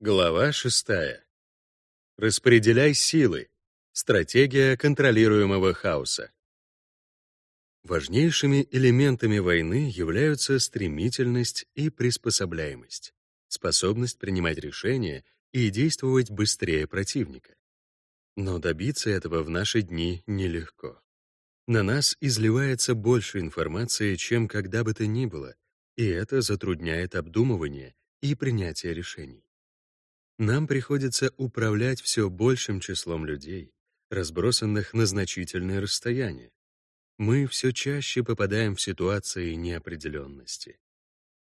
Глава 6. Распределяй силы. Стратегия контролируемого хаоса. Важнейшими элементами войны являются стремительность и приспособляемость, способность принимать решения и действовать быстрее противника. Но добиться этого в наши дни нелегко. На нас изливается больше информации, чем когда бы то ни было, и это затрудняет обдумывание и принятие решений. Нам приходится управлять все большим числом людей, разбросанных на значительные расстояния. Мы все чаще попадаем в ситуации неопределенности.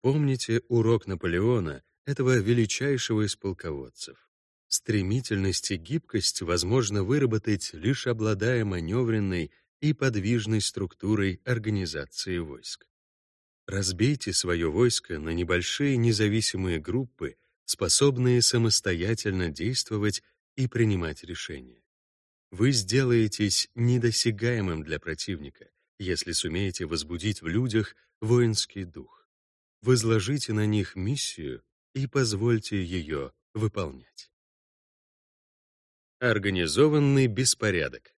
Помните урок Наполеона, этого величайшего из полководцев. Стремительность и гибкость возможно выработать, лишь обладая маневренной и подвижной структурой организации войск. Разбейте свое войско на небольшие независимые группы способные самостоятельно действовать и принимать решения. Вы сделаетесь недосягаемым для противника, если сумеете возбудить в людях воинский дух. Возложите на них миссию и позвольте ее выполнять. Организованный беспорядок.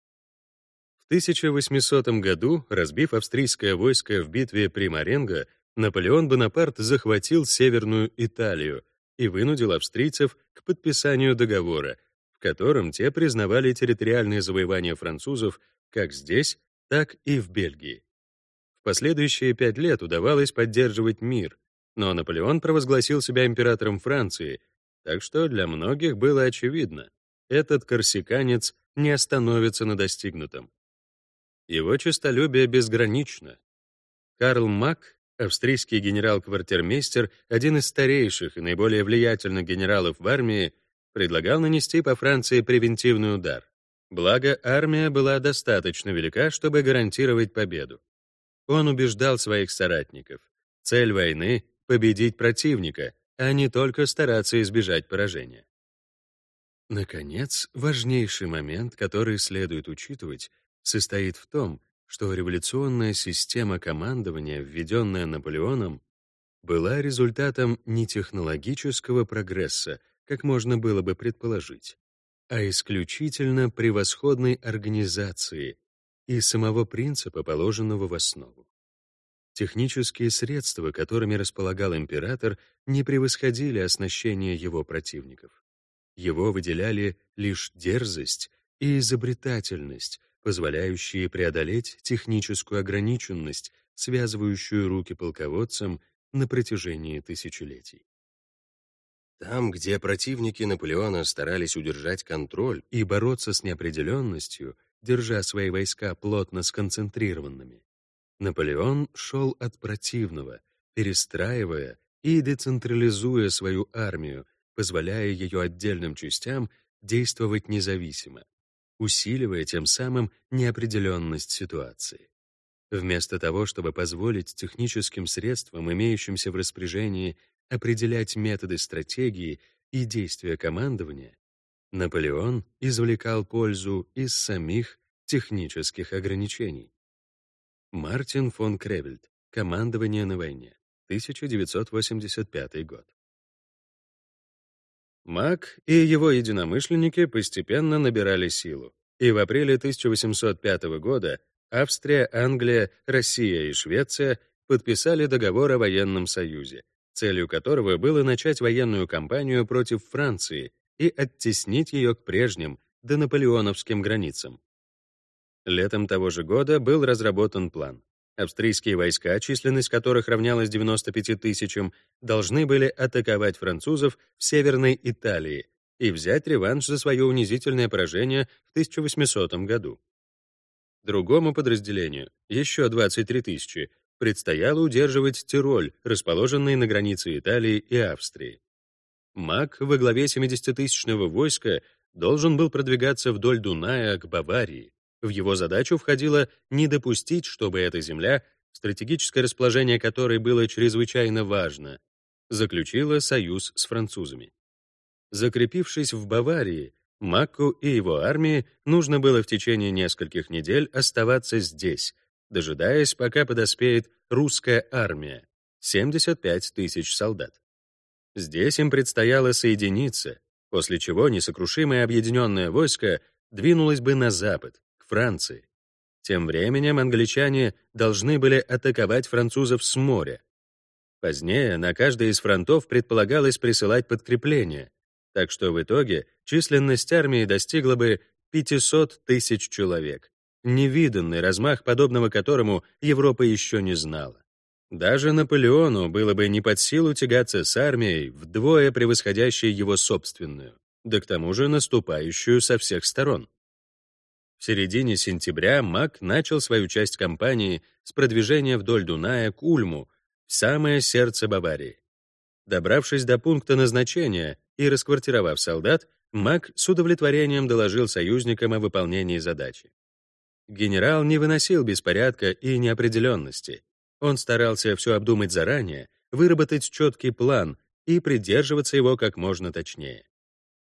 В 1800 году, разбив австрийское войско в битве при Маренго, Наполеон Бонапарт захватил Северную Италию, и вынудил австрийцев к подписанию договора, в котором те признавали территориальные завоевания французов как здесь, так и в Бельгии. В последующие пять лет удавалось поддерживать мир, но Наполеон провозгласил себя императором Франции, так что для многих было очевидно, этот корсиканец не остановится на достигнутом. Его честолюбие безгранично. Карл Мак Австрийский генерал-квартирмейстер, один из старейших и наиболее влиятельных генералов в армии, предлагал нанести по Франции превентивный удар. Благо, армия была достаточно велика, чтобы гарантировать победу. Он убеждал своих соратников. Цель войны — победить противника, а не только стараться избежать поражения. Наконец, важнейший момент, который следует учитывать, состоит в том, что революционная система командования, введенная Наполеоном, была результатом не технологического прогресса, как можно было бы предположить, а исключительно превосходной организации и самого принципа, положенного в основу. Технические средства, которыми располагал император, не превосходили оснащение его противников. Его выделяли лишь дерзость и изобретательность, позволяющие преодолеть техническую ограниченность, связывающую руки полководцам на протяжении тысячелетий. Там, где противники Наполеона старались удержать контроль и бороться с неопределенностью, держа свои войска плотно сконцентрированными, Наполеон шел от противного, перестраивая и децентрализуя свою армию, позволяя ее отдельным частям действовать независимо усиливая тем самым неопределенность ситуации. Вместо того, чтобы позволить техническим средствам, имеющимся в распоряжении, определять методы стратегии и действия командования, Наполеон извлекал пользу из самих технических ограничений. Мартин фон Кревельд. Командование на войне. 1985 год. Мак и его единомышленники постепенно набирали силу, и в апреле 1805 года Австрия, Англия, Россия и Швеция подписали договор о военном союзе, целью которого было начать военную кампанию против Франции и оттеснить ее к прежним, донаполеоновским границам. Летом того же года был разработан план. Австрийские войска, численность которых равнялась 95 тысячам, должны были атаковать французов в Северной Италии и взять реванш за свое унизительное поражение в 1800 году. Другому подразделению, еще 23 тысячи, предстояло удерживать Тироль, расположенный на границе Италии и Австрии. Мак во главе 70-тысячного войска должен был продвигаться вдоль Дуная к Баварии, в его задачу входило не допустить, чтобы эта земля, стратегическое расположение которой было чрезвычайно важно, заключила союз с французами. Закрепившись в Баварии, Макку и его армии нужно было в течение нескольких недель оставаться здесь, дожидаясь, пока подоспеет русская армия — 75 тысяч солдат. Здесь им предстояло соединиться, после чего несокрушимое объединенное войско двинулось бы на запад, Франции. Тем временем англичане должны были атаковать французов с моря. Позднее на каждый из фронтов предполагалось присылать подкрепления, так что в итоге численность армии достигла бы 500 тысяч человек, невиданный размах, подобного которому Европа еще не знала. Даже Наполеону было бы не под силу тягаться с армией, вдвое превосходящей его собственную, да к тому же наступающую со всех сторон. В середине сентября Мак начал свою часть кампании с продвижения вдоль Дуная к Ульму, в самое сердце Баварии. Добравшись до пункта назначения и расквартировав солдат, Мак с удовлетворением доложил союзникам о выполнении задачи. Генерал не выносил беспорядка и неопределенности, он старался все обдумать заранее, выработать четкий план и придерживаться его как можно точнее.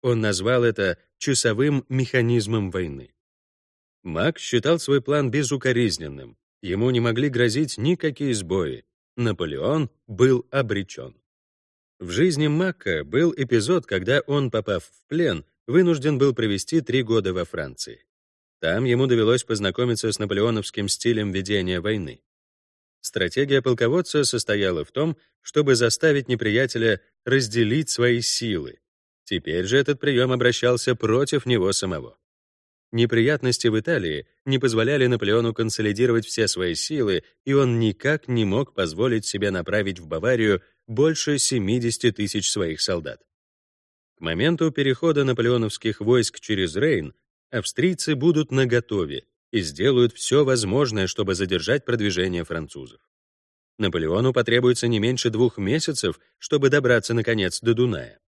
Он назвал это часовым механизмом войны. Мак считал свой план безукоризненным, ему не могли грозить никакие сбои. Наполеон был обречен. В жизни Макка был эпизод, когда он, попав в плен, вынужден был провести три года во Франции. Там ему довелось познакомиться с наполеоновским стилем ведения войны. Стратегия полководца состояла в том, чтобы заставить неприятеля разделить свои силы. Теперь же этот прием обращался против него самого. Неприятности в Италии не позволяли Наполеону консолидировать все свои силы, и он никак не мог позволить себе направить в Баварию больше 70 тысяч своих солдат. К моменту перехода наполеоновских войск через Рейн австрийцы будут наготове, и сделают все возможное, чтобы задержать продвижение французов. Наполеону потребуется не меньше двух месяцев, чтобы добраться, наконец, до Дуная.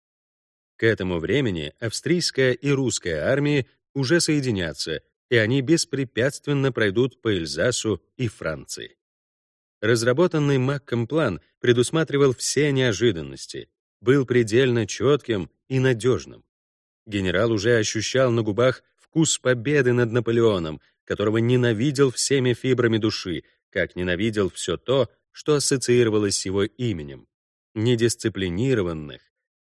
К этому времени австрийская и русская армии уже соединятся, и они беспрепятственно пройдут по Эльзасу и Франции. Разработанный Макком план предусматривал все неожиданности, был предельно четким и надежным. Генерал уже ощущал на губах вкус победы над Наполеоном, которого ненавидел всеми фибрами души, как ненавидел все то, что ассоциировалось с его именем. Недисциплинированных,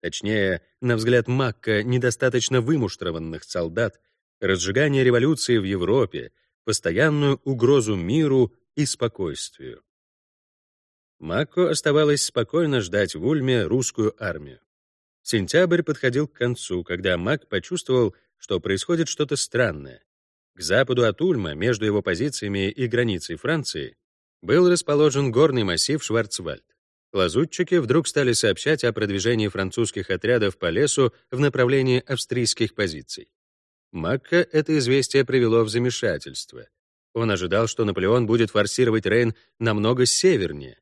точнее, на взгляд Макка, недостаточно вымуштрованных солдат, разжигание революции в Европе, постоянную угрозу миру и спокойствию. Макко оставалось спокойно ждать в Ульме русскую армию. Сентябрь подходил к концу, когда Мак почувствовал, что происходит что-то странное. К западу от Ульма, между его позициями и границей Франции, был расположен горный массив Шварцвальд. Лазутчики вдруг стали сообщать о продвижении французских отрядов по лесу в направлении австрийских позиций. Макка это известие привело в замешательство. Он ожидал, что Наполеон будет форсировать Рейн намного севернее.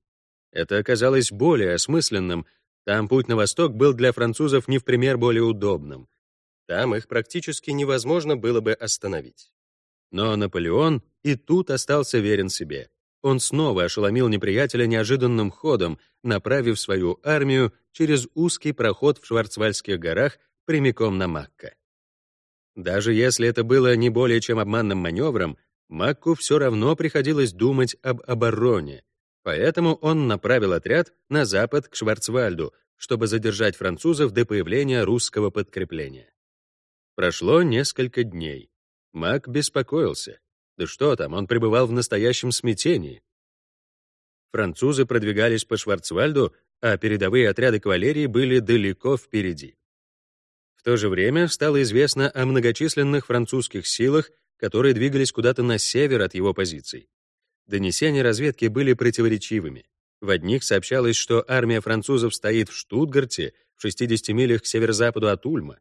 Это оказалось более осмысленным, там путь на восток был для французов не в пример более удобным. Там их практически невозможно было бы остановить. Но Наполеон и тут остался верен себе. Он снова ошеломил неприятеля неожиданным ходом, направив свою армию через узкий проход в Шварцвальдских горах прямиком на Макка. Даже если это было не более чем обманным маневром, Макку все равно приходилось думать об обороне, поэтому он направил отряд на запад к Шварцвальду, чтобы задержать французов до появления русского подкрепления. Прошло несколько дней. Мак беспокоился. Да что там, он пребывал в настоящем смятении. Французы продвигались по Шварцвальду, а передовые отряды кавалерии были далеко впереди. То же время стало известно о многочисленных французских силах, которые двигались куда-то на север от его позиций. Донесения разведки были противоречивыми. В одних сообщалось, что армия французов стоит в Штутгарте, в 60 милях к северо-западу от Ульма.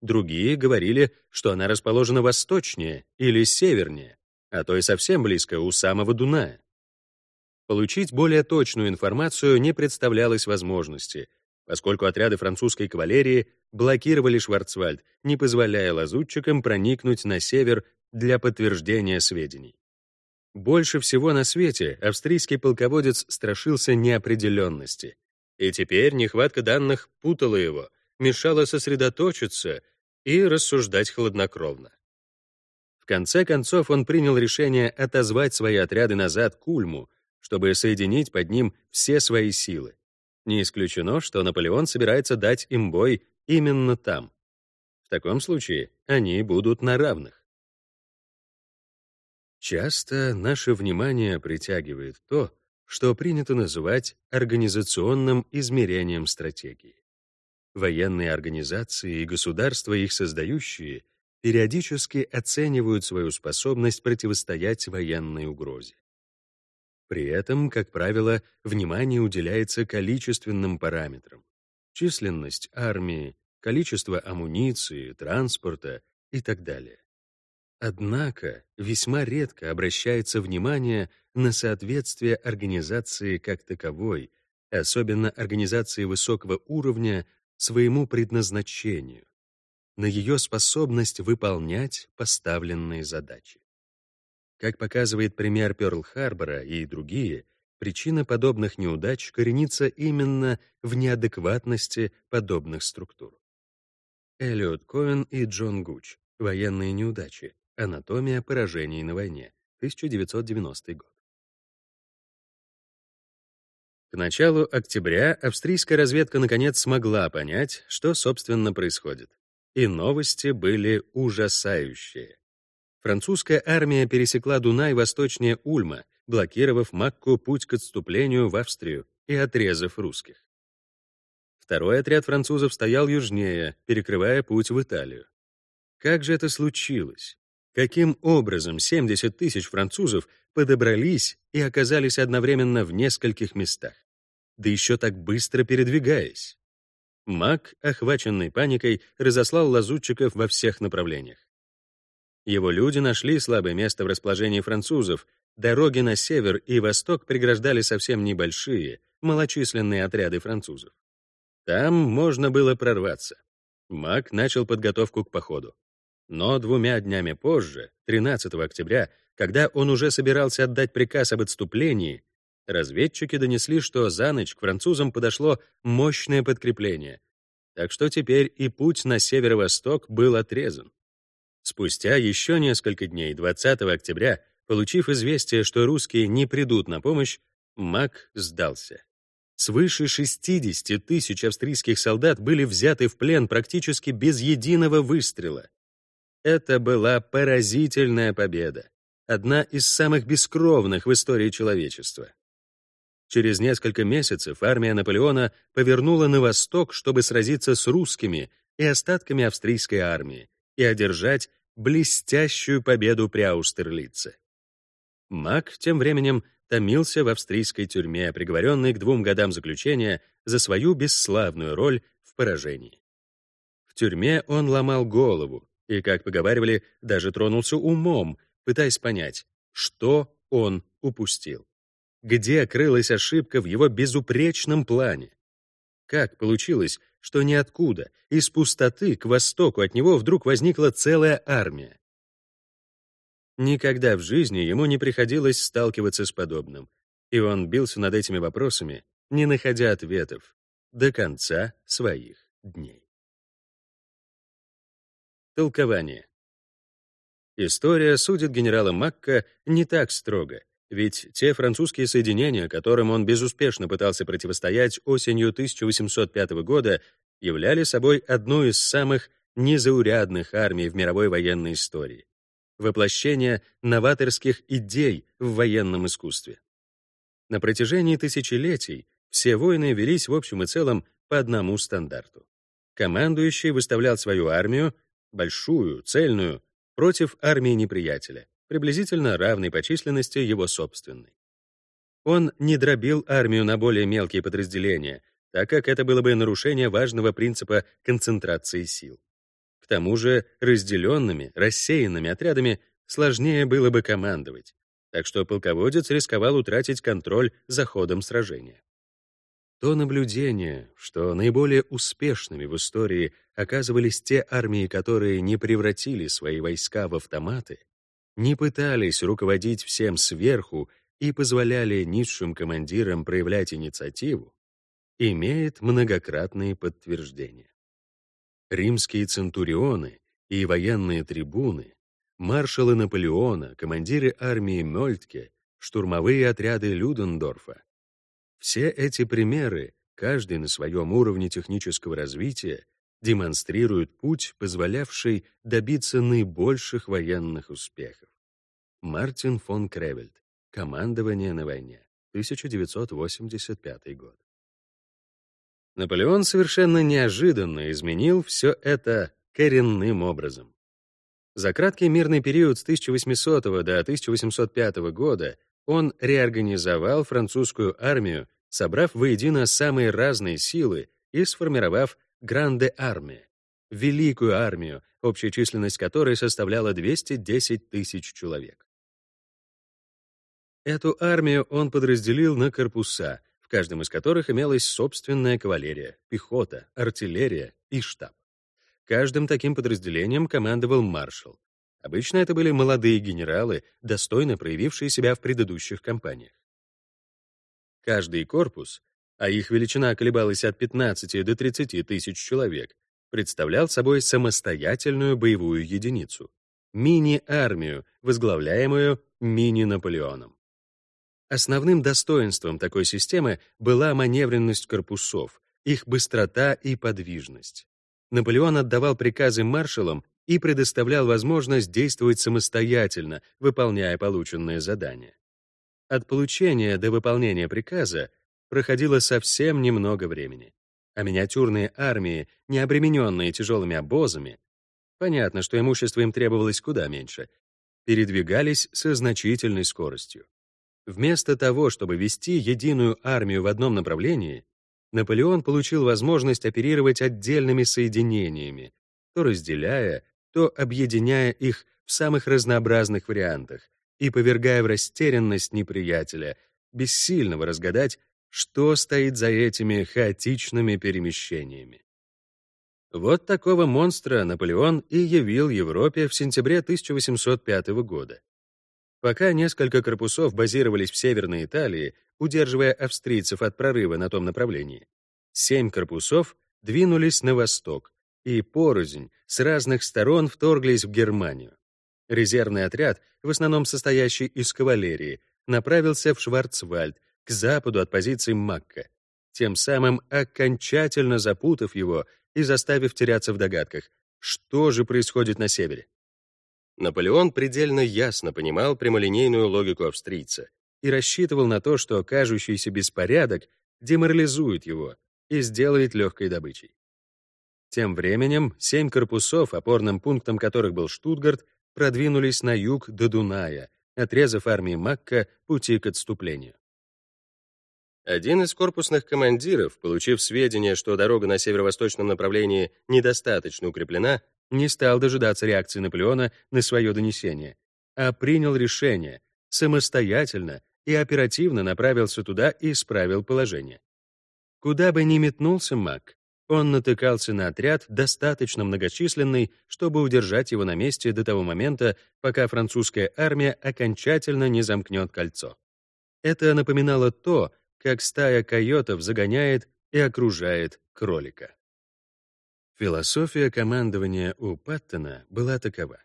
Другие говорили, что она расположена восточнее или севернее, а то и совсем близко, у самого Дуная. Получить более точную информацию не представлялось возможности, поскольку отряды французской кавалерии блокировали Шварцвальд, не позволяя лазутчикам проникнуть на север для подтверждения сведений. Больше всего на свете австрийский полководец страшился неопределенности, и теперь нехватка данных путала его, мешало сосредоточиться и рассуждать хладнокровно. В конце концов он принял решение отозвать свои отряды назад к Ульму, чтобы соединить под ним все свои силы. Не исключено, что Наполеон собирается дать им бой именно там. В таком случае они будут на равных. Часто наше внимание притягивает то, что принято называть организационным измерением стратегии. Военные организации и государства, их создающие, периодически оценивают свою способность противостоять военной угрозе. При этом, как правило, внимание уделяется количественным параметрам. Численность армии, количество амуниции, транспорта и так далее. Однако весьма редко обращается внимание на соответствие организации как таковой, особенно организации высокого уровня, своему предназначению, на ее способность выполнять поставленные задачи. Как показывает пример Пёрл-Харбора и другие, причина подобных неудач коренится именно в неадекватности подобных структур. Эллиот Коэн и Джон Гуч. Военные неудачи. Анатомия поражений на войне. 1990 год. К началу октября австрийская разведка наконец смогла понять, что, собственно, происходит. И новости были ужасающие. Французская армия пересекла Дунай восточнее Ульма, блокировав Макку путь к отступлению в Австрию и отрезав русских. Второй отряд французов стоял южнее, перекрывая путь в Италию. Как же это случилось? Каким образом 70 тысяч французов подобрались и оказались одновременно в нескольких местах? Да еще так быстро передвигаясь. Мак, охваченный паникой, разослал лазутчиков во всех направлениях. Его люди нашли слабое место в расположении французов. Дороги на север и восток преграждали совсем небольшие, малочисленные отряды французов. Там можно было прорваться. Мак начал подготовку к походу. Но двумя днями позже, 13 октября, когда он уже собирался отдать приказ об отступлении, разведчики донесли, что за ночь к французам подошло мощное подкрепление. Так что теперь и путь на северо-восток был отрезан. Спустя еще несколько дней, 20 октября, получив известие, что русские не придут на помощь, Мак сдался. Свыше 60 тысяч австрийских солдат были взяты в плен практически без единого выстрела. Это была поразительная победа, одна из самых бескровных в истории человечества. Через несколько месяцев армия Наполеона повернула на восток, чтобы сразиться с русскими и остатками австрийской армии, и одержать блестящую победу при Аустерлице. Мак тем временем томился в австрийской тюрьме, приговоренный к двум годам заключения за свою бесславную роль в поражении. В тюрьме он ломал голову и, как поговаривали, даже тронулся умом, пытаясь понять, что он упустил. Где крылась ошибка в его безупречном плане? Как получилось, что ниоткуда, из пустоты к востоку от него вдруг возникла целая армия. Никогда в жизни ему не приходилось сталкиваться с подобным, и он бился над этими вопросами, не находя ответов, до конца своих дней. Толкование. История судит генерала Макка не так строго, ведь те французские соединения, которым он безуспешно пытался противостоять осенью 1805 года, являли собой одну из самых незаурядных армий в мировой военной истории. Воплощение новаторских идей в военном искусстве. На протяжении тысячелетий все войны велись в общем и целом по одному стандарту. Командующий выставлял свою армию, большую, цельную, против армии неприятеля, приблизительно равной по численности его собственной. Он не дробил армию на более мелкие подразделения, так как это было бы нарушение важного принципа концентрации сил. К тому же разделенными, рассеянными отрядами сложнее было бы командовать, так что полководец рисковал утратить контроль за ходом сражения. То наблюдение, что наиболее успешными в истории оказывались те армии, которые не превратили свои войска в автоматы, не пытались руководить всем сверху и позволяли низшим командирам проявлять инициативу, имеет многократные подтверждения. Римские центурионы и военные трибуны, маршалы Наполеона, командиры армии Мольтке, штурмовые отряды Людендорфа. Все эти примеры каждый на своем уровне технического развития демонстрирует путь, позволявший добиться наибольших военных успехов. Мартин фон Кревельд. Командование на войне. 1985 год. Наполеон совершенно неожиданно изменил все это коренным образом. За краткий мирный период с 1800 до 1805 года он реорганизовал французскую армию, собрав воедино самые разные силы и сформировав Гранде армия, великую армию, общая численность которой составляла 210 тысяч человек. Эту армию он подразделил на корпуса, в каждом из которых имелась собственная кавалерия, пехота, артиллерия и штаб. Каждым таким подразделением командовал маршал. Обычно это были молодые генералы, достойно проявившие себя в предыдущих кампаниях. Каждый корпус, а их величина колебалась от 15 до 30 тысяч человек, представлял собой самостоятельную боевую единицу — мини-армию, возглавляемую мини-Наполеоном. Основным достоинством такой системы была маневренность корпусов, их быстрота и подвижность. Наполеон отдавал приказы маршалам и предоставлял возможность действовать самостоятельно, выполняя полученные задания. От получения до выполнения приказа проходило совсем немного времени, а миниатюрные армии, не обремененные тяжелыми обозами, понятно, что имущество им требовалось куда меньше, передвигались со значительной скоростью. Вместо того, чтобы вести единую армию в одном направлении, Наполеон получил возможность оперировать отдельными соединениями, то разделяя, то объединяя их в самых разнообразных вариантах и повергая в растерянность неприятеля, бессильного разгадать, что стоит за этими хаотичными перемещениями. Вот такого монстра Наполеон и явил Европе в сентябре 1805 года. Пока несколько корпусов базировались в Северной Италии, удерживая австрийцев от прорыва на том направлении, семь корпусов двинулись на восток и порознь с разных сторон вторглись в Германию. Резервный отряд, в основном состоящий из кавалерии, направился в Шварцвальд, к западу от позиции Макка, тем самым окончательно запутав его и заставив теряться в догадках, что же происходит на севере. Наполеон предельно ясно понимал прямолинейную логику австрийца и рассчитывал на то, что кажущийся беспорядок деморализует его и сделает легкой добычей. Тем временем семь корпусов, опорным пунктом которых был Штутгарт, продвинулись на юг до Дуная, отрезав армии Макка пути к отступлению. Один из корпусных командиров, получив сведения, что дорога на северо-восточном направлении недостаточно укреплена, не стал дожидаться реакции Наполеона на свое донесение, а принял решение, самостоятельно и оперативно направился туда и исправил положение. Куда бы ни метнулся Мак, он натыкался на отряд, достаточно многочисленный, чтобы удержать его на месте до того момента, пока французская армия окончательно не замкнет кольцо. Это напоминало то, как стая койотов загоняет и окружает кролика. Философия командования у Паттона была такова.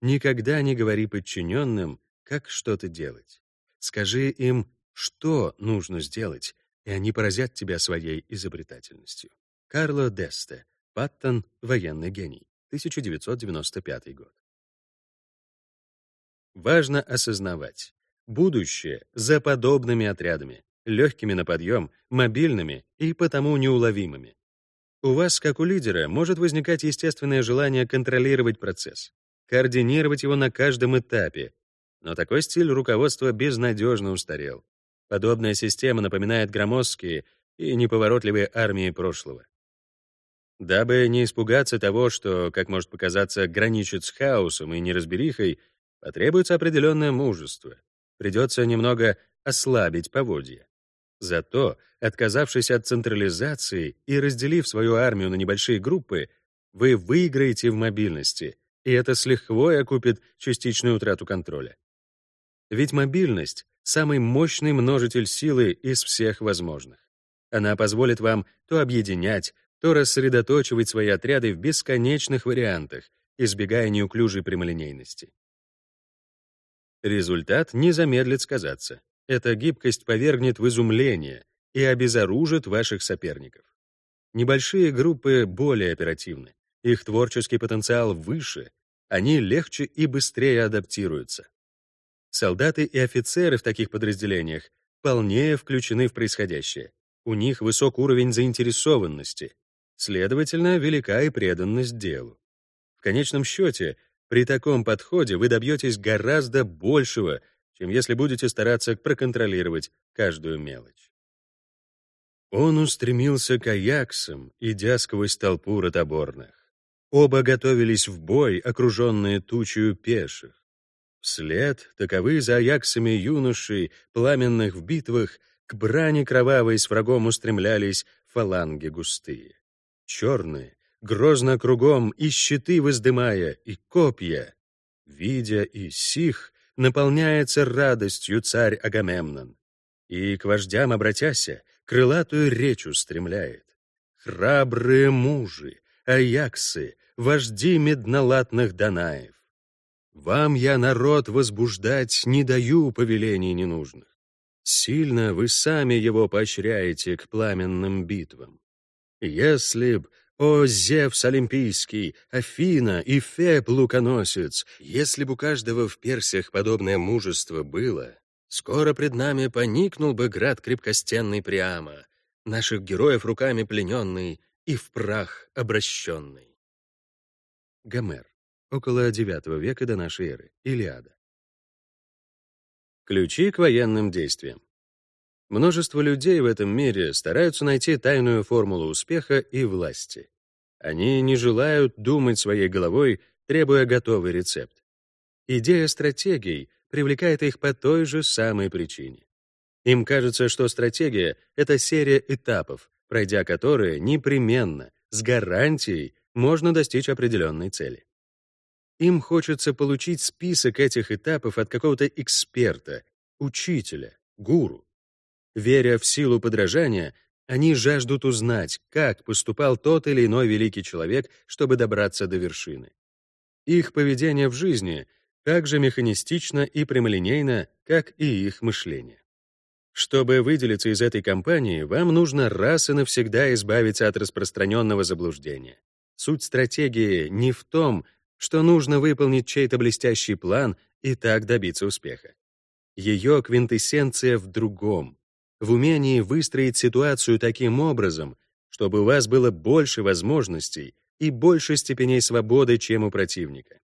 Никогда не говори подчиненным, как что-то делать. Скажи им, что нужно сделать, и они поразят тебя своей изобретательностью. Карло Десте, Паттон, военный гений, 1995 год. Важно осознавать, будущее за подобными отрядами, легкими на подъем, мобильными и потому неуловимыми. У вас, как у лидера, может возникать естественное желание контролировать процесс, координировать его на каждом этапе. Но такой стиль руководства безнадежно устарел. Подобная система напоминает громоздкие и неповоротливые армии прошлого. Дабы не испугаться того, что, как может показаться, граничит с хаосом и неразберихой, потребуется определенное мужество. Придется немного ослабить поводья. Зато, отказавшись от централизации и разделив свою армию на небольшие группы, вы выиграете в мобильности, и это с лихвой окупит частичную утрату контроля. Ведь мобильность — самый мощный множитель силы из всех возможных. Она позволит вам то объединять, то рассредоточивать свои отряды в бесконечных вариантах, избегая неуклюжей прямолинейности. Результат не замедлит сказаться. Эта гибкость повергнет в изумление и обезоружит ваших соперников. Небольшие группы более оперативны, их творческий потенциал выше, они легче и быстрее адаптируются. Солдаты и офицеры в таких подразделениях полнее включены в происходящее. У них высок уровень заинтересованности, следовательно, велика и преданность делу. В конечном счете, при таком подходе вы добьетесь гораздо большего, чем если будете стараться проконтролировать каждую мелочь. Он устремился к Аяксам, идя сквозь толпу ротоборных. Оба готовились в бой, окруженные тучью пеших. Вслед таковы за Аяксами юношей, пламенных в битвах, к брани кровавой с врагом устремлялись фаланги густые. Черные, грозно кругом, и щиты воздымая, и копья. Видя и сих, наполняется радостью царь Агамемнон. И к вождям обратяся, крылатую речь устремляет. Храбрые мужи, аяксы, вожди меднолатных Данаев. Вам я, народ, возбуждать не даю повелений ненужных. Сильно вы сами его поощряете к пламенным битвам. Если б о, Зевс Олимпийский, Афина и Феб Луконосец, если бы у каждого в Персиях подобное мужество было, скоро пред нами поникнул бы град крепкостенный Приама, наших героев руками плененный и в прах обращенный. Гомер. Около IX века до нашей эры. Илиада. Ключи к военным действиям. Множество людей в этом мире стараются найти тайную формулу успеха и власти. Они не желают думать своей головой, требуя готовый рецепт. Идея стратегий привлекает их по той же самой причине. Им кажется, что стратегия — это серия этапов, пройдя которые непременно, с гарантией, можно достичь определенной цели. Им хочется получить список этих этапов от какого-то эксперта, учителя, гуру. Веря в силу подражания, они жаждут узнать, как поступал тот или иной великий человек, чтобы добраться до вершины. Их поведение в жизни так же механистично и прямолинейно, как и их мышление. Чтобы выделиться из этой компании, вам нужно раз и навсегда избавиться от распространенного заблуждения. Суть стратегии не в том, что нужно выполнить чей-то блестящий план и так добиться успеха. Ее квинтэссенция в другом в умении выстроить ситуацию таким образом, чтобы у вас было больше возможностей и больше степеней свободы, чем у противника.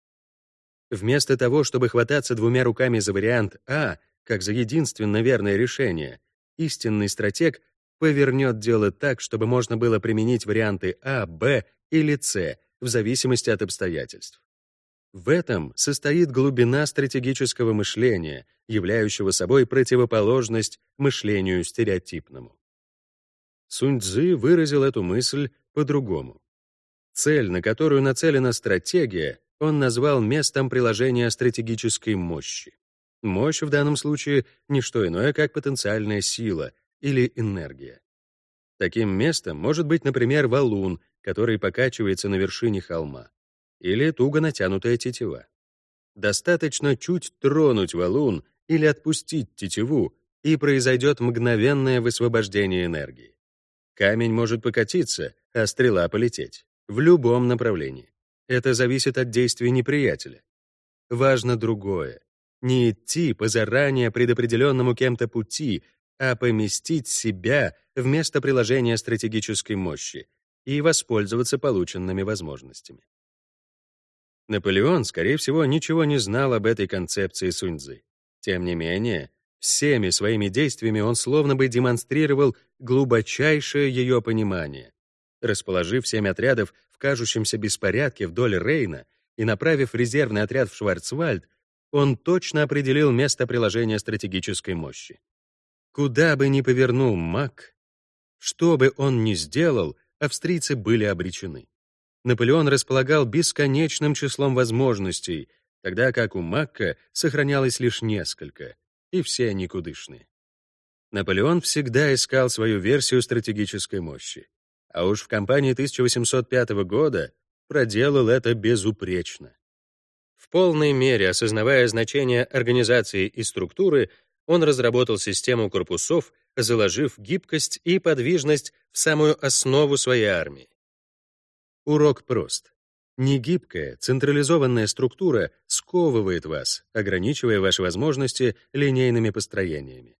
Вместо того, чтобы хвататься двумя руками за вариант А, как за единственно верное решение, истинный стратег повернет дело так, чтобы можно было применить варианты А, Б или С в зависимости от обстоятельств. В этом состоит глубина стратегического мышления, являющего собой противоположность мышлению стереотипному. Сунь Цзы выразил эту мысль по-другому. Цель, на которую нацелена стратегия, он назвал местом приложения стратегической мощи. Мощь в данном случае — не что иное, как потенциальная сила или энергия. Таким местом может быть, например, валун, который покачивается на вершине холма или туго натянутая тетива. Достаточно чуть тронуть валун или отпустить тетиву, и произойдет мгновенное высвобождение энергии. Камень может покатиться, а стрела полететь. В любом направлении. Это зависит от действий неприятеля. Важно другое. Не идти по заранее предопределенному кем-то пути, а поместить себя в место приложения стратегической мощи и воспользоваться полученными возможностями. Наполеон, скорее всего, ничего не знал об этой концепции Суньцзы. Тем не менее, всеми своими действиями он словно бы демонстрировал глубочайшее ее понимание. Расположив семь отрядов в кажущемся беспорядке вдоль Рейна и направив резервный отряд в Шварцвальд, он точно определил место приложения стратегической мощи. Куда бы ни повернул Мак, что бы он ни сделал, австрийцы были обречены. Наполеон располагал бесконечным числом возможностей, тогда как у Макка сохранялось лишь несколько, и все никудышные. Наполеон всегда искал свою версию стратегической мощи, а уж в кампании 1805 года проделал это безупречно. В полной мере осознавая значение организации и структуры, он разработал систему корпусов, заложив гибкость и подвижность в самую основу своей армии. Урок прост. Негибкая, централизованная структура сковывает вас, ограничивая ваши возможности линейными построениями.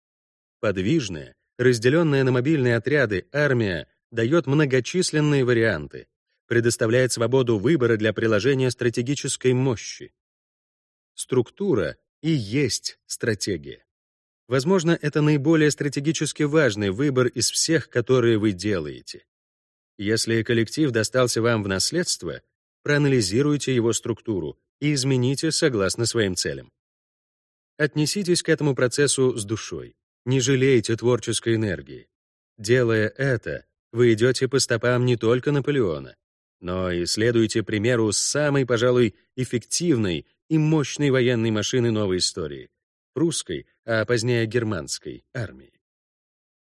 Подвижная, разделенная на мобильные отряды армия дает многочисленные варианты, предоставляет свободу выбора для приложения стратегической мощи. Структура и есть стратегия. Возможно, это наиболее стратегически важный выбор из всех, которые вы делаете. Если коллектив достался вам в наследство, проанализируйте его структуру и измените согласно своим целям. Отнеситесь к этому процессу с душой. Не жалейте творческой энергии. Делая это, вы идете по стопам не только Наполеона, но и следуете примеру самой, пожалуй, эффективной и мощной военной машины новой истории — прусской, а позднее германской армии.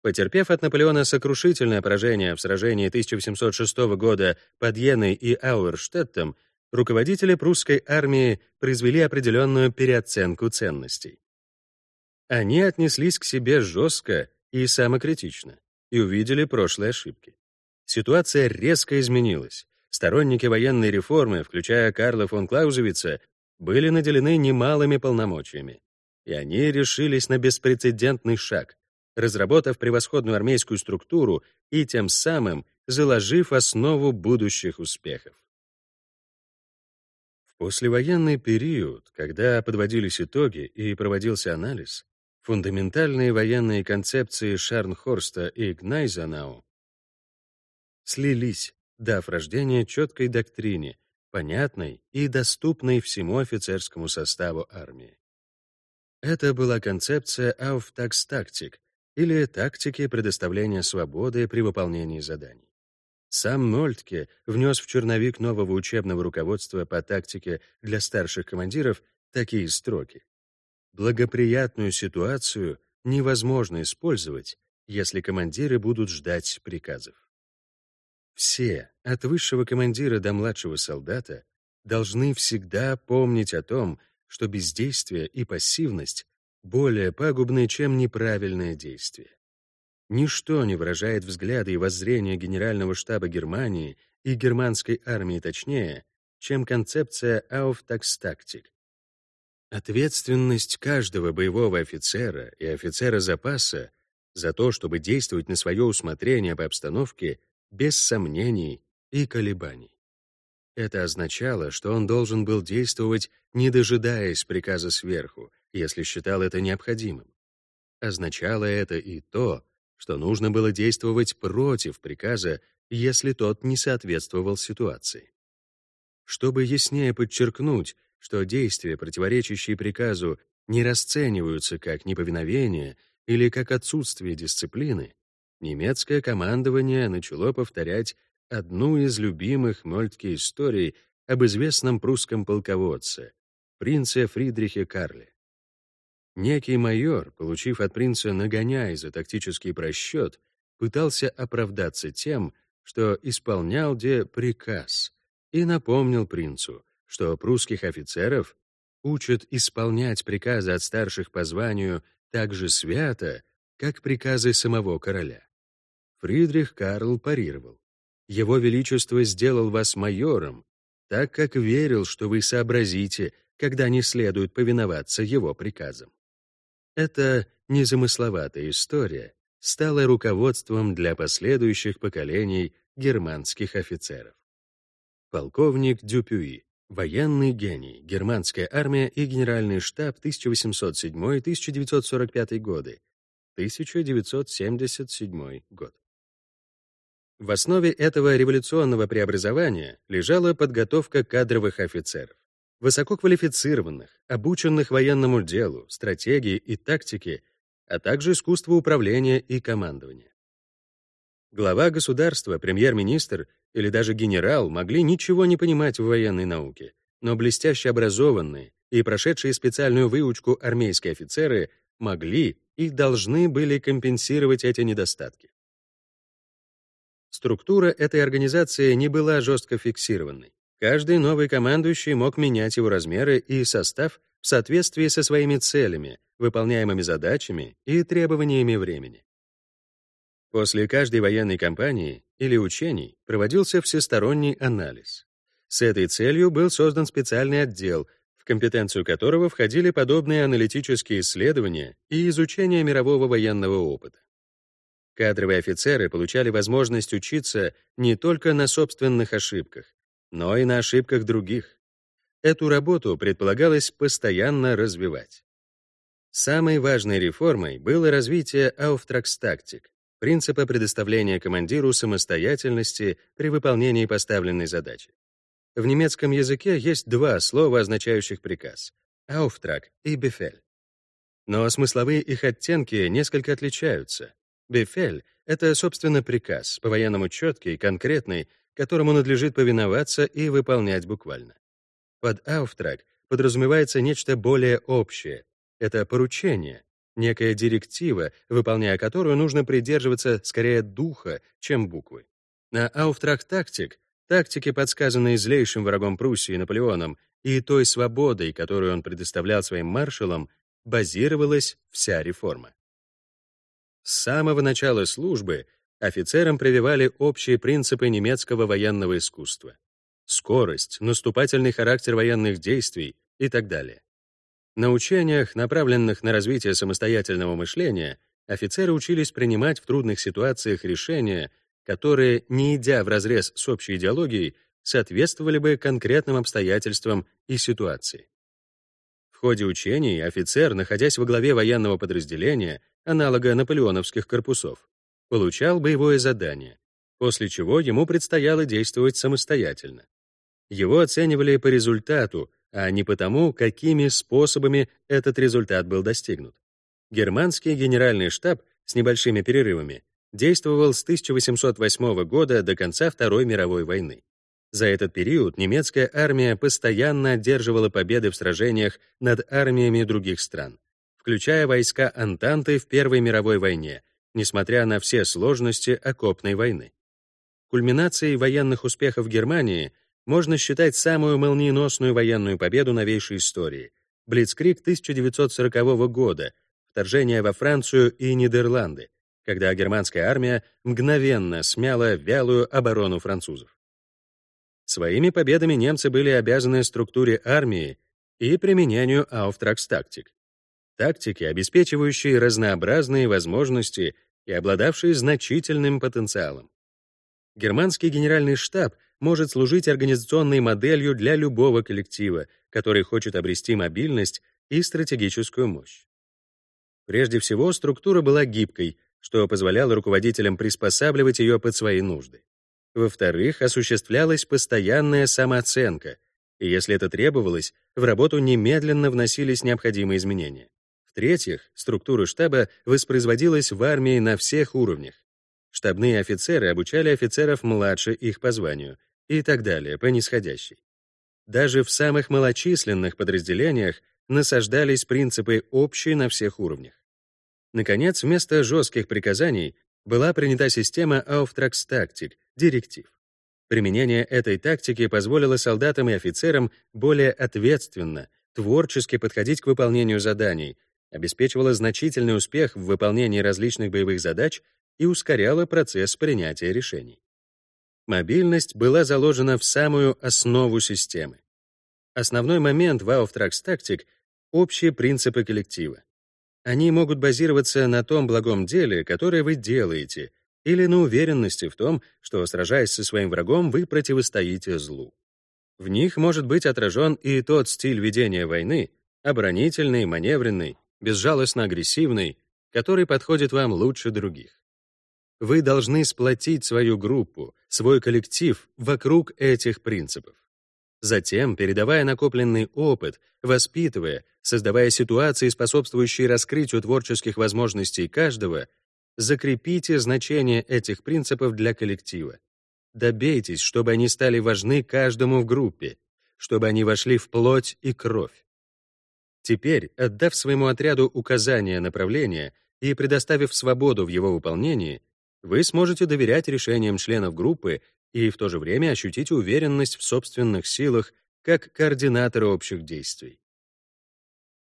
Потерпев от Наполеона сокрушительное поражение в сражении 1706 года под Йеной и Ауэрштеттом, руководители прусской армии произвели определенную переоценку ценностей. Они отнеслись к себе жестко и самокритично и увидели прошлые ошибки. Ситуация резко изменилась. Сторонники военной реформы, включая Карла фон Клаузевица, были наделены немалыми полномочиями. И они решились на беспрецедентный шаг, разработав превосходную армейскую структуру и тем самым заложив основу будущих успехов. В послевоенный период, когда подводились итоги и проводился анализ, фундаментальные военные концепции Шарнхорста и Гнайзенау слились, дав рождение четкой доктрине, понятной и доступной всему офицерскому составу армии. Это была концепция Auftaktstaktik, или тактики предоставления свободы при выполнении заданий. Сам Нольтке внес в черновик нового учебного руководства по тактике для старших командиров такие строки. Благоприятную ситуацию невозможно использовать, если командиры будут ждать приказов. Все, от высшего командира до младшего солдата, должны всегда помнить о том, что бездействие и пассивность более пагубны, чем неправильное действие. Ничто не выражает взгляды и воззрения Генерального штаба Германии и германской армии точнее, чем концепция Auftaktstaktik, Ответственность каждого боевого офицера и офицера запаса за то, чтобы действовать на свое усмотрение по обстановке без сомнений и колебаний. Это означало, что он должен был действовать, не дожидаясь приказа сверху, если считал это необходимым. Означало это и то, что нужно было действовать против приказа, если тот не соответствовал ситуации. Чтобы яснее подчеркнуть, что действия, противоречащие приказу, не расцениваются как неповиновение или как отсутствие дисциплины, немецкое командование начало повторять одну из любимых Мольтке историй об известном прусском полководце, принце Фридрихе Карле. Некий майор, получив от принца нагоняй за тактический просчет, пытался оправдаться тем, что исполнял де приказ, и напомнил принцу, что прусских офицеров учат исполнять приказы от старших по званию так же свято, как приказы самого короля. Фридрих Карл парировал. «Его Величество сделал вас майором, так как верил, что вы сообразите, когда не следует повиноваться его приказам». Эта незамысловатая история стала руководством для последующих поколений германских офицеров. Полковник Дюпюи Военный гений, германская армия и генеральный штаб 1807-1945 годы, 1977 год. В основе этого революционного преобразования лежала подготовка кадровых офицеров, высококвалифицированных, обученных военному делу, стратегии и тактике, а также искусству управления и командования. Глава государства, премьер-министр или даже генерал могли ничего не понимать в военной науке, но блестяще образованные и прошедшие специальную выучку армейские офицеры могли и должны были компенсировать эти недостатки. Структура этой организации не была жестко фиксированной. Каждый новый командующий мог менять его размеры и состав в соответствии со своими целями, выполняемыми задачами и требованиями времени. После каждой военной кампании или учений проводился всесторонний анализ. С этой целью был создан специальный отдел, в компетенцию которого входили подобные аналитические исследования и изучение мирового военного опыта. Кадровые офицеры получали возможность учиться не только на собственных ошибках, но и на ошибках других. Эту работу предполагалось постоянно развивать. Самой важной реформой было развитие ауфтракстактик, принципа предоставления командиру самостоятельности при выполнении поставленной задачи. В немецком языке есть два слова, означающих приказ — «ауфтраг» и «бефель». Но смысловые их оттенки несколько отличаются. «Бефель» — это, собственно, приказ, по-военному четкий, конкретный, которому надлежит повиноваться и выполнять буквально. Под «ауфтраг» подразумевается нечто более общее. Это поручение, некая директива, выполняя которую нужно придерживаться скорее духа, чем буквы. На «ауфтраг-тактик» тактике, подсказанной злейшим врагом Пруссии Наполеоном, и той свободой, которую он предоставлял своим маршалам, базировалась вся реформа. С самого начала службы офицерам прививали общие принципы немецкого военного искусства скорость, наступательный характер военных действий и так далее. На учениях, направленных на развитие самостоятельного мышления, офицеры учились принимать в трудных ситуациях решения, которые, не идя вразрез с общей идеологией, соответствовали бы конкретным обстоятельствам и ситуации. В ходе учений офицер, находясь во главе военного подразделения, аналога наполеоновских корпусов, получал боевое задание, после чего ему предстояло действовать самостоятельно. Его оценивали по результату, а не по тому, какими способами этот результат был достигнут. Германский генеральный штаб с небольшими перерывами действовал с 1808 года до конца Второй мировой войны. За этот период немецкая армия постоянно одерживала победы в сражениях над армиями других стран, включая войска Антанты в Первой мировой войне, несмотря на все сложности окопной войны. Кульминацией военных успехов Германии можно считать самую молниеносную военную победу новейшей истории — Блицкрик 1940 года, вторжение во Францию и Нидерланды, когда германская армия мгновенно смяла вялую оборону французов. Своими победами немцы были обязаны структуре армии и применению ауфтракс-тактик. Тактики, обеспечивающие разнообразные возможности и обладавшие значительным потенциалом. Германский генеральный штаб может служить организационной моделью для любого коллектива, который хочет обрести мобильность и стратегическую мощь. Прежде всего, структура была гибкой, что позволяло руководителям приспосабливать ее под свои нужды. Во-вторых, осуществлялась постоянная самооценка, и если это требовалось, в работу немедленно вносились необходимые изменения. В-третьих, структура штаба воспроизводилась в армии на всех уровнях. Штабные офицеры обучали офицеров младше их по званию и так далее, по нисходящей. Даже в самых малочисленных подразделениях насаждались принципы общие на всех уровнях. Наконец, вместо жестких приказаний была принята система Auftragstactik, директив. Применение этой тактики позволило солдатам и офицерам более ответственно, творчески подходить к выполнению заданий, обеспечивало значительный успех в выполнении различных боевых задач и ускоряло процесс принятия решений. Мобильность была заложена в самую основу системы. Основной момент в Auftrags Tactic — общие принципы коллектива. Они могут базироваться на том благом деле, которое вы делаете, или на уверенности в том, что, сражаясь со своим врагом, вы противостоите злу. В них может быть отражен и тот стиль ведения войны, оборонительный, маневренный, безжалостно агрессивный, который подходит вам лучше других. Вы должны сплотить свою группу, свой коллектив вокруг этих принципов. Затем, передавая накопленный опыт, воспитывая, создавая ситуации, способствующие раскрытию творческих возможностей каждого, закрепите значение этих принципов для коллектива. Добейтесь, чтобы они стали важны каждому в группе, чтобы они вошли в плоть и кровь. Теперь, отдав своему отряду указания направления и предоставив свободу в его выполнении, вы сможете доверять решениям членов группы и в то же время ощутить уверенность в собственных силах как координатора общих действий.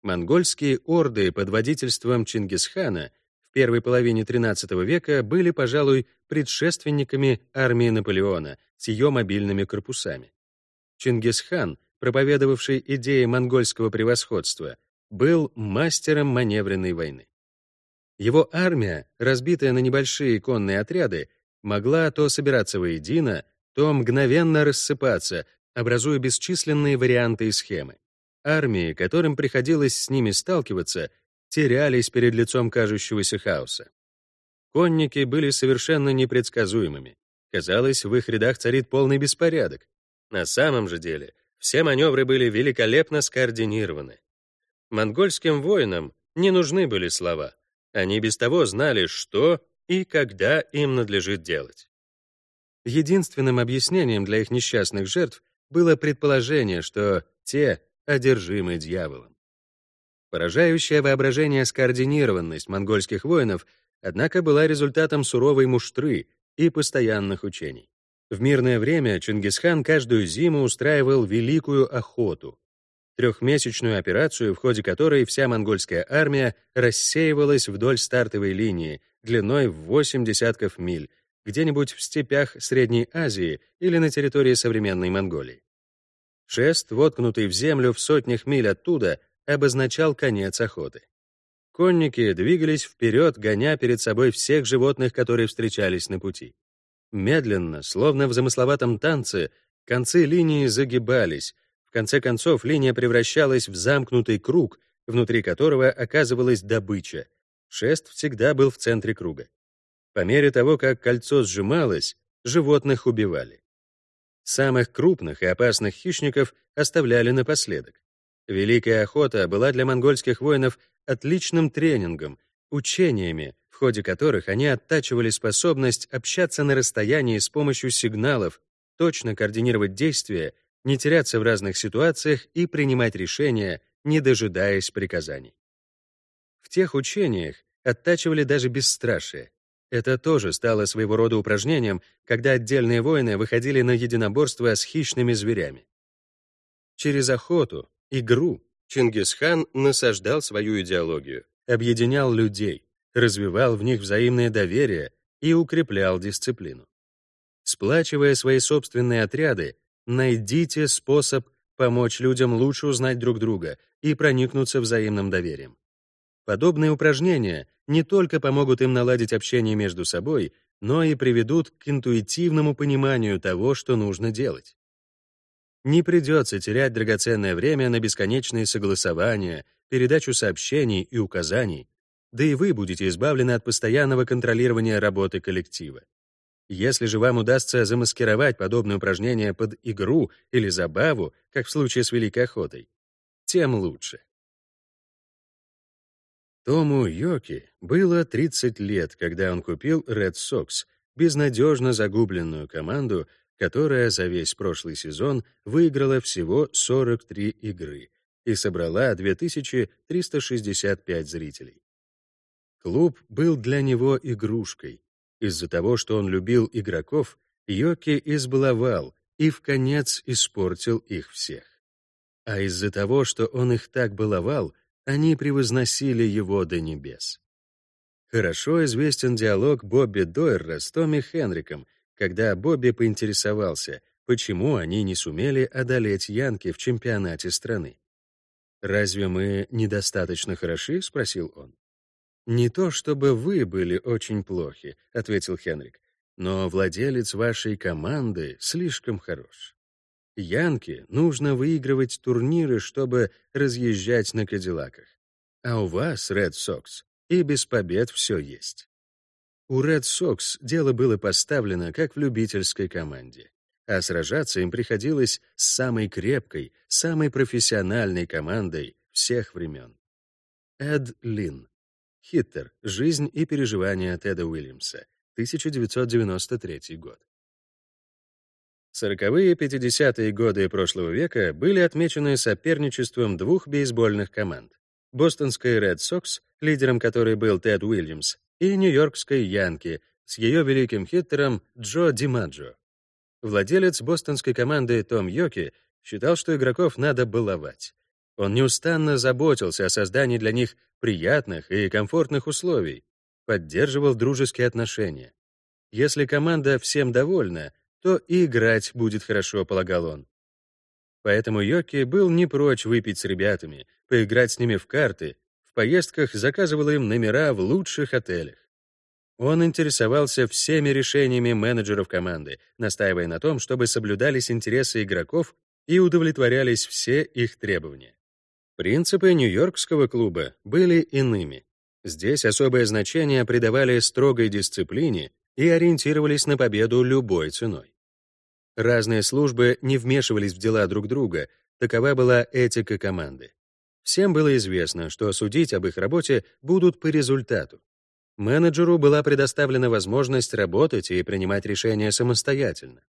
Монгольские орды под водительством Чингисхана в первой половине XIII века были, пожалуй, предшественниками армии Наполеона с ее мобильными корпусами. Чингисхан, проповедовавший идеи монгольского превосходства, был мастером маневренной войны. Его армия, разбитая на небольшие конные отряды, могла то собираться воедино, то мгновенно рассыпаться, образуя бесчисленные варианты и схемы. Армии, которым приходилось с ними сталкиваться, терялись перед лицом кажущегося хаоса. Конники были совершенно непредсказуемыми. Казалось, в их рядах царит полный беспорядок. На самом же деле, все маневры были великолепно скоординированы. Монгольским воинам не нужны были слова. Они без того знали, что и когда им надлежит делать. Единственным объяснением для их несчастных жертв было предположение, что те одержимы дьяволом. Поражающая воображение скоординированность монгольских воинов, однако, была результатом суровой муштры и постоянных учений. В мирное время Чингисхан каждую зиму устраивал великую охоту, трехмесячную операцию, в ходе которой вся монгольская армия рассеивалась вдоль стартовой линии длиной в 8 десятков миль, где-нибудь в степях Средней Азии или на территории современной Монголии. Шест, воткнутый в землю в сотнях миль оттуда, обозначал конец охоты. Конники двигались вперед, гоня перед собой всех животных, которые встречались на пути. Медленно, словно в замысловатом танце, концы линии загибались. В конце концов, линия превращалась в замкнутый круг, внутри которого оказывалась добыча. Шест всегда был в центре круга. По мере того, как кольцо сжималось, животных убивали. Самых крупных и опасных хищников оставляли напоследок. Великая охота была для монгольских воинов отличным тренингом, учениями, в ходе которых они оттачивали способность общаться на расстоянии с помощью сигналов, точно координировать действия, не теряться в разных ситуациях и принимать решения, не дожидаясь приказаний. В тех учениях оттачивали даже бесстрашие, это тоже стало своего рода упражнением, когда отдельные воины выходили на единоборство с хищными зверями. Через охоту, игру Чингисхан насаждал свою идеологию, объединял людей, развивал в них взаимное доверие и укреплял дисциплину. Сплачивая свои собственные отряды, найдите способ помочь людям лучше узнать друг друга и проникнуться взаимным доверием. Подобные упражнения не только помогут им наладить общение между собой, но и приведут к интуитивному пониманию того, что нужно делать. Не придется терять драгоценное время на бесконечные согласования, передачу сообщений и указаний, да и вы будете избавлены от постоянного контролирования работы коллектива. Если же вам удастся замаскировать подобные упражнения под игру или забаву, как в случае с Великой Охотой, тем лучше. Тому Йоки было 30 лет, когда он купил Red Sox, безнадежно загубленную команду, которая за весь прошлый сезон выиграла всего 43 игры и собрала 2365 зрителей. Клуб был для него игрушкой. Из-за того, что он любил игроков, Йоки избаловал и в конец испортил их всех. А из-за того, что он их так баловал, они превозносили его до небес. Хорошо известен диалог Бобби Дойера с Томми Хенриком, когда Бобби поинтересовался, почему они не сумели одолеть Янки в чемпионате страны. «Разве мы недостаточно хороши?» — спросил он. «Не то чтобы вы были очень плохи», — ответил Хенрик, «но владелец вашей команды слишком хорош. Янке нужно выигрывать турниры, чтобы разъезжать на Кадиллаках. А у вас, Red Sox, и без побед все есть. У Red Sox дело было поставлено как в любительской команде, а сражаться им приходилось с самой крепкой, самой профессиональной командой всех времен. Эд Лин. Хиттер. Жизнь и переживания Теда Уильямса. 1993 год. Сороковые и 50-е годы прошлого века были отмечены соперничеством двух бейсбольных команд. Бостонской Red Sox, лидером которой был Тед Уильямс, и Нью-Йоркской Янки с ее великим хиттером Джо Димаджо. Владелец бостонской команды Том Йоки считал, что игроков надо баловать. Он неустанно заботился о создании для них приятных и комфортных условий, поддерживал дружеские отношения. Если команда всем довольна, то и играть будет хорошо, полагал он. Поэтому Йоки был не прочь выпить с ребятами, поиграть с ними в карты, в поездках заказывал им номера в лучших отелях. Он интересовался всеми решениями менеджеров команды, настаивая на том, чтобы соблюдались интересы игроков и удовлетворялись все их требования. Принципы Нью-Йоркского клуба были иными. Здесь особое значение придавали строгой дисциплине и ориентировались на победу любой ценой. Разные службы не вмешивались в дела друг друга, такова была этика команды. Всем было известно, что судить об их работе будут по результату. Менеджеру была предоставлена возможность работать и принимать решения самостоятельно.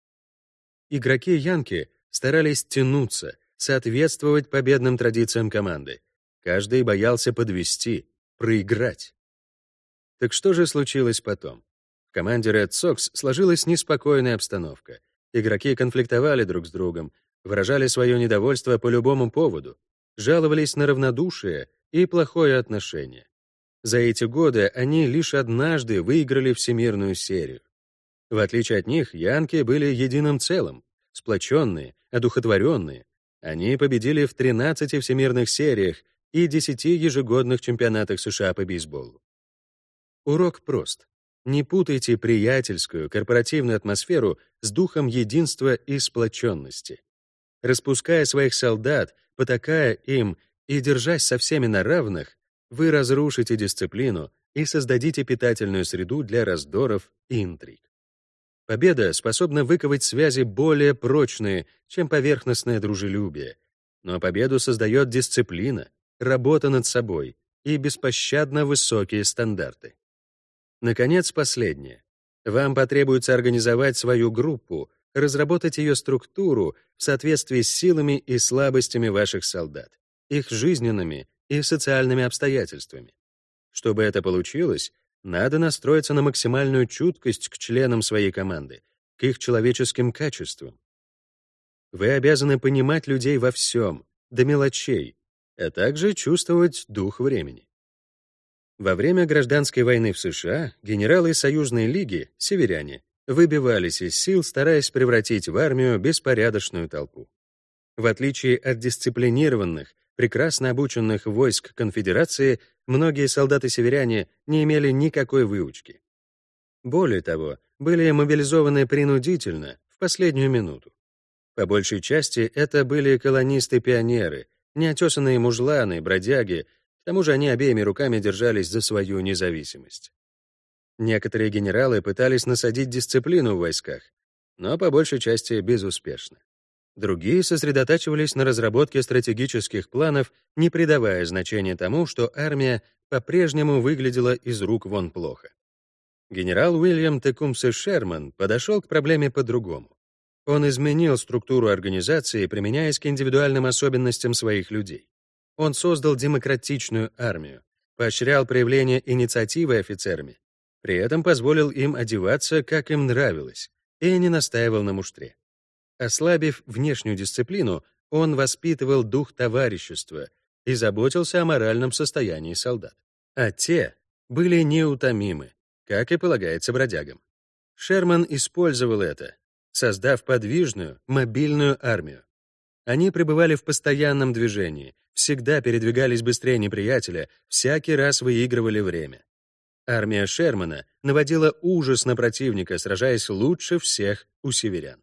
Игроки Янки старались тянуться, соответствовать победным традициям команды. Каждый боялся подвести, проиграть. Так что же случилось потом? В команде Red Sox сложилась неспокойная обстановка. Игроки конфликтовали друг с другом, выражали свое недовольство по любому поводу, жаловались на равнодушие и плохое отношение. За эти годы они лишь однажды выиграли всемирную серию. В отличие от них, янки были единым целым, сплоченные, одухотворенные. Они победили в 13 всемирных сериях и 10 ежегодных чемпионатах США по бейсболу. Урок прост. Не путайте приятельскую, корпоративную атмосферу с духом единства и сплоченности. Распуская своих солдат, потакая им и держась со всеми на равных, вы разрушите дисциплину и создадите питательную среду для раздоров и интриг. Победа способна выковать связи более прочные, чем поверхностное дружелюбие, но победу создает дисциплина, работа над собой и беспощадно высокие стандарты. Наконец, последнее. Вам потребуется организовать свою группу, разработать ее структуру в соответствии с силами и слабостями ваших солдат, их жизненными и социальными обстоятельствами. Чтобы это получилось, надо настроиться на максимальную чуткость к членам своей команды, к их человеческим качествам. Вы обязаны понимать людей во всем, до мелочей, а также чувствовать дух времени. Во время гражданской войны в США генералы Союзной лиги, северяне, выбивались из сил, стараясь превратить в армию беспорядочную толпу. В отличие от дисциплинированных, прекрасно обученных войск конфедерации, многие солдаты-северяне не имели никакой выучки. Более того, были мобилизованы принудительно, в последнюю минуту. По большей части это были колонисты-пионеры, неотесанные мужланы, бродяги, к тому же они обеими руками держались за свою независимость. Некоторые генералы пытались насадить дисциплину в войсках, но по большей части безуспешно. Другие сосредотачивались на разработке стратегических планов, не придавая значения тому, что армия по-прежнему выглядела из рук вон плохо. Генерал Уильям Текумсе Шерман подошел к проблеме по-другому. Он изменил структуру организации, применяясь к индивидуальным особенностям своих людей. Он создал демократичную армию, поощрял проявление инициативы офицерами, при этом позволил им одеваться, как им нравилось, и не настаивал на муштре. Ослабив внешнюю дисциплину, он воспитывал дух товарищества и заботился о моральном состоянии солдат. А те были неутомимы, как и полагается бродягам. Шерман использовал это, создав подвижную, мобильную армию. Они пребывали в постоянном движении, всегда передвигались быстрее неприятеля, всякий раз выигрывали время. Армия Шермана наводила ужас на противника, сражаясь лучше всех у северян.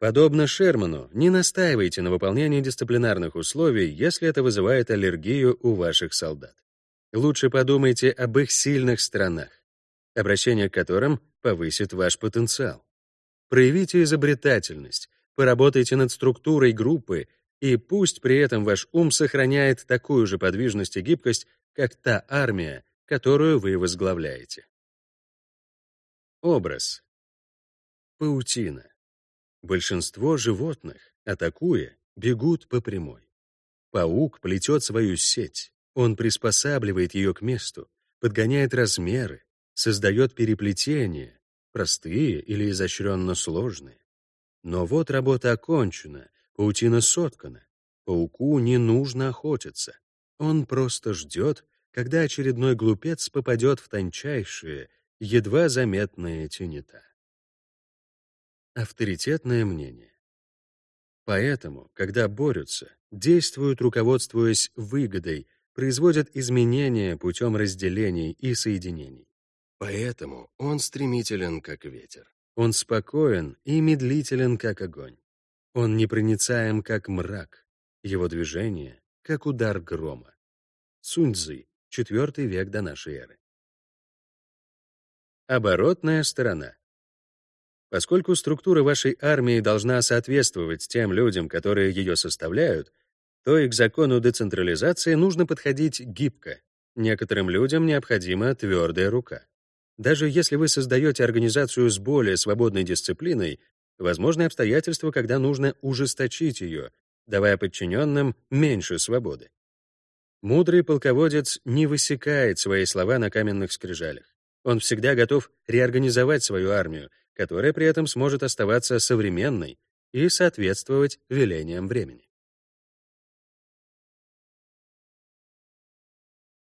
Подобно Шерману, не настаивайте на выполнении дисциплинарных условий, если это вызывает аллергию у ваших солдат. Лучше подумайте об их сильных сторонах, обращение к которым повысит ваш потенциал. Проявите изобретательность, поработайте над структурой группы, и пусть при этом ваш ум сохраняет такую же подвижность и гибкость, как та армия, которую вы возглавляете. Образ. Паутина. Большинство животных, атакуя, бегут по прямой. Паук плетет свою сеть, он приспосабливает ее к месту, подгоняет размеры, создает переплетения, простые или изощренно сложные. Но вот работа окончена, паутина соткана, Пауку не нужно охотиться. Он просто ждет, когда очередной глупец попадет в тончайшие, едва заметные тенета. Авторитетное мнение. Поэтому, когда борются, действуют, руководствуясь выгодой, производят изменения путем разделений и соединений. Поэтому он стремителен, как ветер. Он спокоен и медлителен, как огонь. Он непроницаем, как мрак. Его движение, как удар грома. Суньцзы, IV век до нашей эры. Оборотная сторона. Поскольку структура вашей армии должна соответствовать тем людям, которые ее составляют, то и к закону децентрализации нужно подходить гибко. Некоторым людям необходима твердая рука. Даже если вы создаете организацию с более свободной дисциплиной, возможны обстоятельства, когда нужно ужесточить ее, давая подчиненным меньше свободы. Мудрый полководец не высекает свои слова на каменных скрижалях. Он всегда готов реорганизовать свою армию, которая при этом сможет оставаться современной и соответствовать велениям времени.